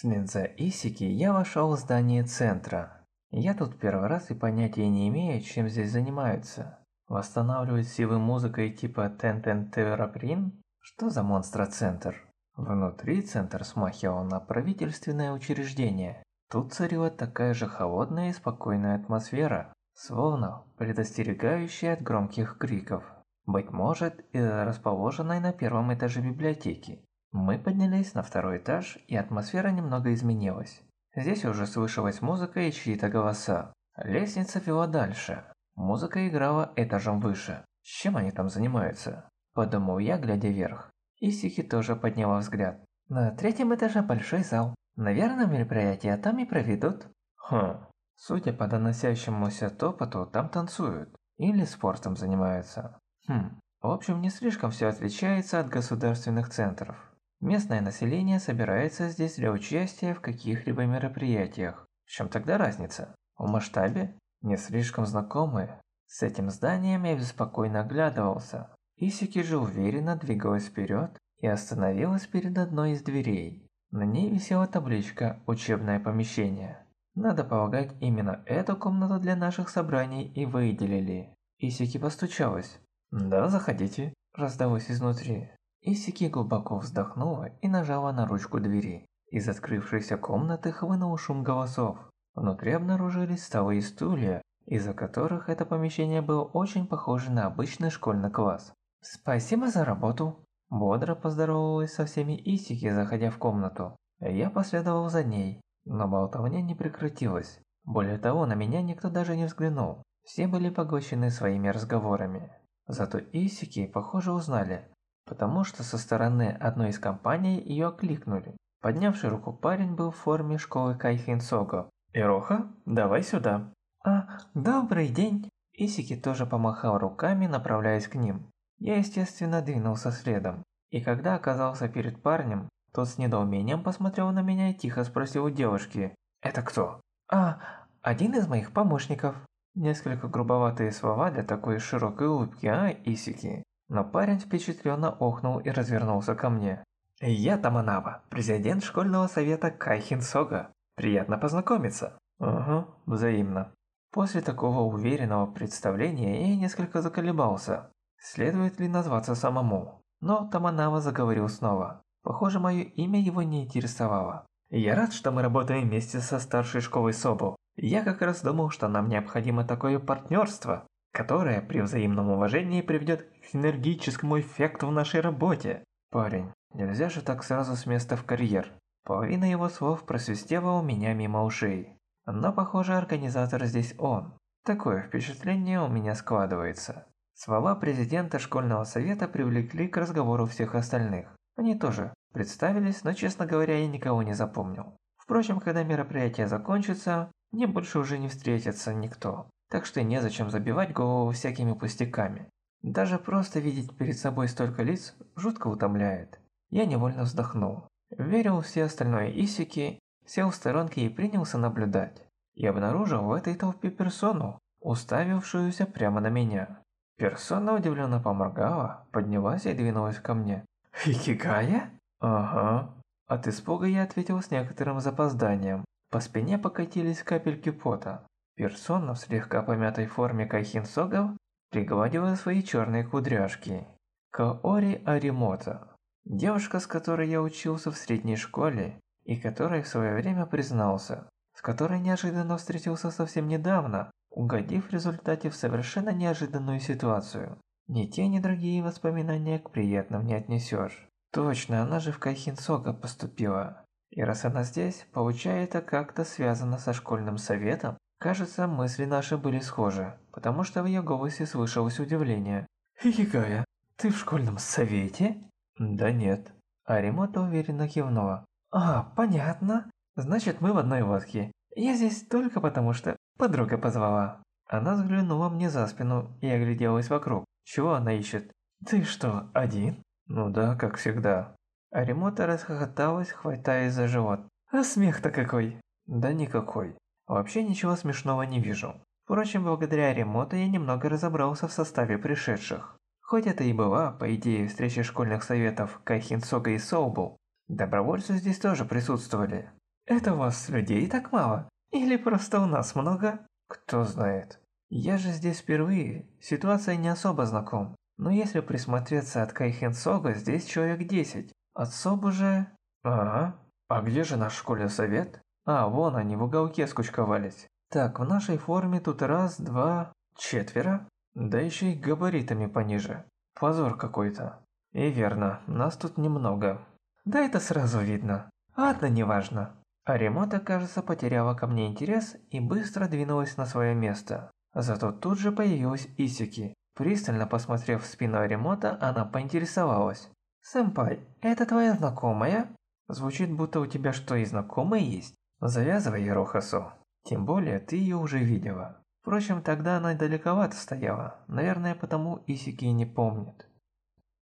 Вслед за Исики я вошел в здание центра. Я тут первый раз и понятия не имею, чем здесь занимаются. Восстанавливают силы музыкой типа Тентен Тераприн? Что за монстроцентр? Внутри центр смахивал на правительственное учреждение. Тут царила такая же холодная и спокойная атмосфера, словно предостерегающая от громких криков. Быть может, из-за расположенной на первом этаже библиотеки. Мы поднялись на второй этаж, и атмосфера немного изменилась. Здесь уже слышалась музыка и чьи-то голоса. Лестница вела дальше. Музыка играла этажом выше. Чем они там занимаются? Подумал я, глядя вверх. Исики тоже подняла взгляд. На третьем этаже большой зал. Наверное, мероприятие там и проведут. Хм. Судя по доносящемуся топоту, там танцуют. Или спортом занимаются. Хм. В общем, не слишком все отличается от государственных центров. Местное население собирается здесь для участия в каких-либо мероприятиях. В чем тогда разница? В масштабе? Не слишком знакомые. С этим зданием я беспокойно оглядывался. Исики же уверенно двигалась вперед и остановилась перед одной из дверей. На ней висела табличка «Учебное помещение». Надо полагать, именно эту комнату для наших собраний и выделили. Исики постучалась. «Да, заходите», раздалось изнутри. Исики глубоко вздохнула и нажала на ручку двери. Из открывшейся комнаты хлынул шум голосов. Внутри обнаружились столы и стулья, из-за которых это помещение было очень похоже на обычный школьный класс. «Спасибо за работу!» Бодро поздоровалась со всеми Исики, заходя в комнату. Я последовал за ней, но болтовня не прекратилась. Более того, на меня никто даже не взглянул. Все были поглощены своими разговорами. Зато Исики, похоже, узнали, потому что со стороны одной из компаний ее окликнули. Поднявший руку парень был в форме школы Кайхин Сого. «Ироха, давай сюда!» «А, добрый день!» Исики тоже помахал руками, направляясь к ним. Я, естественно, двинулся следом. И когда оказался перед парнем, тот с недоумением посмотрел на меня и тихо спросил у девушки. «Это кто?» «А, один из моих помощников». Несколько грубоватые слова для такой широкой улыбки, а, Исики? Но парень впечатленно охнул и развернулся ко мне. «Я Таманава, президент школьного совета Кайхин Сога. Приятно познакомиться». «Угу, взаимно». После такого уверенного представления я несколько заколебался. Следует ли назваться самому? Но Таманава заговорил снова. Похоже, мое имя его не интересовало. «Я рад, что мы работаем вместе со старшей школой Собу. Я как раз думал, что нам необходимо такое партнерство которое при взаимном уважении приведет к синергическому эффекту в нашей работе. Парень, нельзя же так сразу с места в карьер. Половина его слов просвистела у меня мимо ушей. Но, похоже, организатор здесь он. Такое впечатление у меня складывается. Слова президента школьного совета привлекли к разговору всех остальных. Они тоже представились, но, честно говоря, я никого не запомнил. Впрочем, когда мероприятие закончится, мне больше уже не встретится никто так что незачем забивать голову всякими пустяками. Даже просто видеть перед собой столько лиц жутко утомляет. Я невольно вздохнул. Верил все остальное Исики, сел в сторонке и принялся наблюдать. И обнаружил в этой толпе персону, уставившуюся прямо на меня. Персона удивленно поморгала, поднялась и двинулась ко мне. «Икигая?» «Ага». От испуга я ответил с некоторым запозданием. По спине покатились капельки пота. Персона в слегка помятой форме Кайхинсогов пригладила свои черные кудряшки. Каори Аримото, девушка, с которой я учился в средней школе и которой в свое время признался, с которой неожиданно встретился совсем недавно, угодив в результате в совершенно неожиданную ситуацию. Ни те, ни другие воспоминания к приятным не отнесешь. Точно, она же в Кайхинсога поступила. И раз она здесь, получается как-то связано со школьным советом Кажется, мысли наши были схожи, потому что в ее голосе слышалось удивление. «Хикая, ты в школьном совете?» «Да нет». Аримота уверенно кивнула. «А, понятно. Значит, мы в одной лодке. Я здесь только потому, что подруга позвала». Она взглянула мне за спину и огляделась вокруг. Чего она ищет? «Ты что, один?» «Ну да, как всегда». Аримота расхохоталась, хватаясь за живот. «А смех-то какой?» «Да никакой. Вообще ничего смешного не вижу. Впрочем, благодаря ремонту я немного разобрался в составе пришедших. Хоть это и была, по идее, встреча школьных советов Кайхин Сога и Соубл, добровольцы здесь тоже присутствовали. Это у вас людей так мало? Или просто у нас много? Кто знает. Я же здесь впервые, ситуация не особо знаком. Но если присмотреться от Кайхенсога, здесь человек 10. От Собу же... Ага. А где же наш школьный совет? А, вон они в уголке скучковались. Так, в нашей форме тут раз, два, четверо. Да еще и габаритами пониже. Позор какой-то. И верно, нас тут немного. Да это сразу видно. Ладно, неважно. А Ремота, кажется, потеряла ко мне интерес и быстро двинулась на свое место. Зато тут же появилась Исики. Пристально посмотрев в спину Ремота, она поинтересовалась. «Сэмпай, это твоя знакомая?» Звучит, будто у тебя что и знакомые есть. Завязывай, Ерохасу. Тем более, ты ее уже видела. Впрочем, тогда она далековато стояла. Наверное, потому Исики не помнит.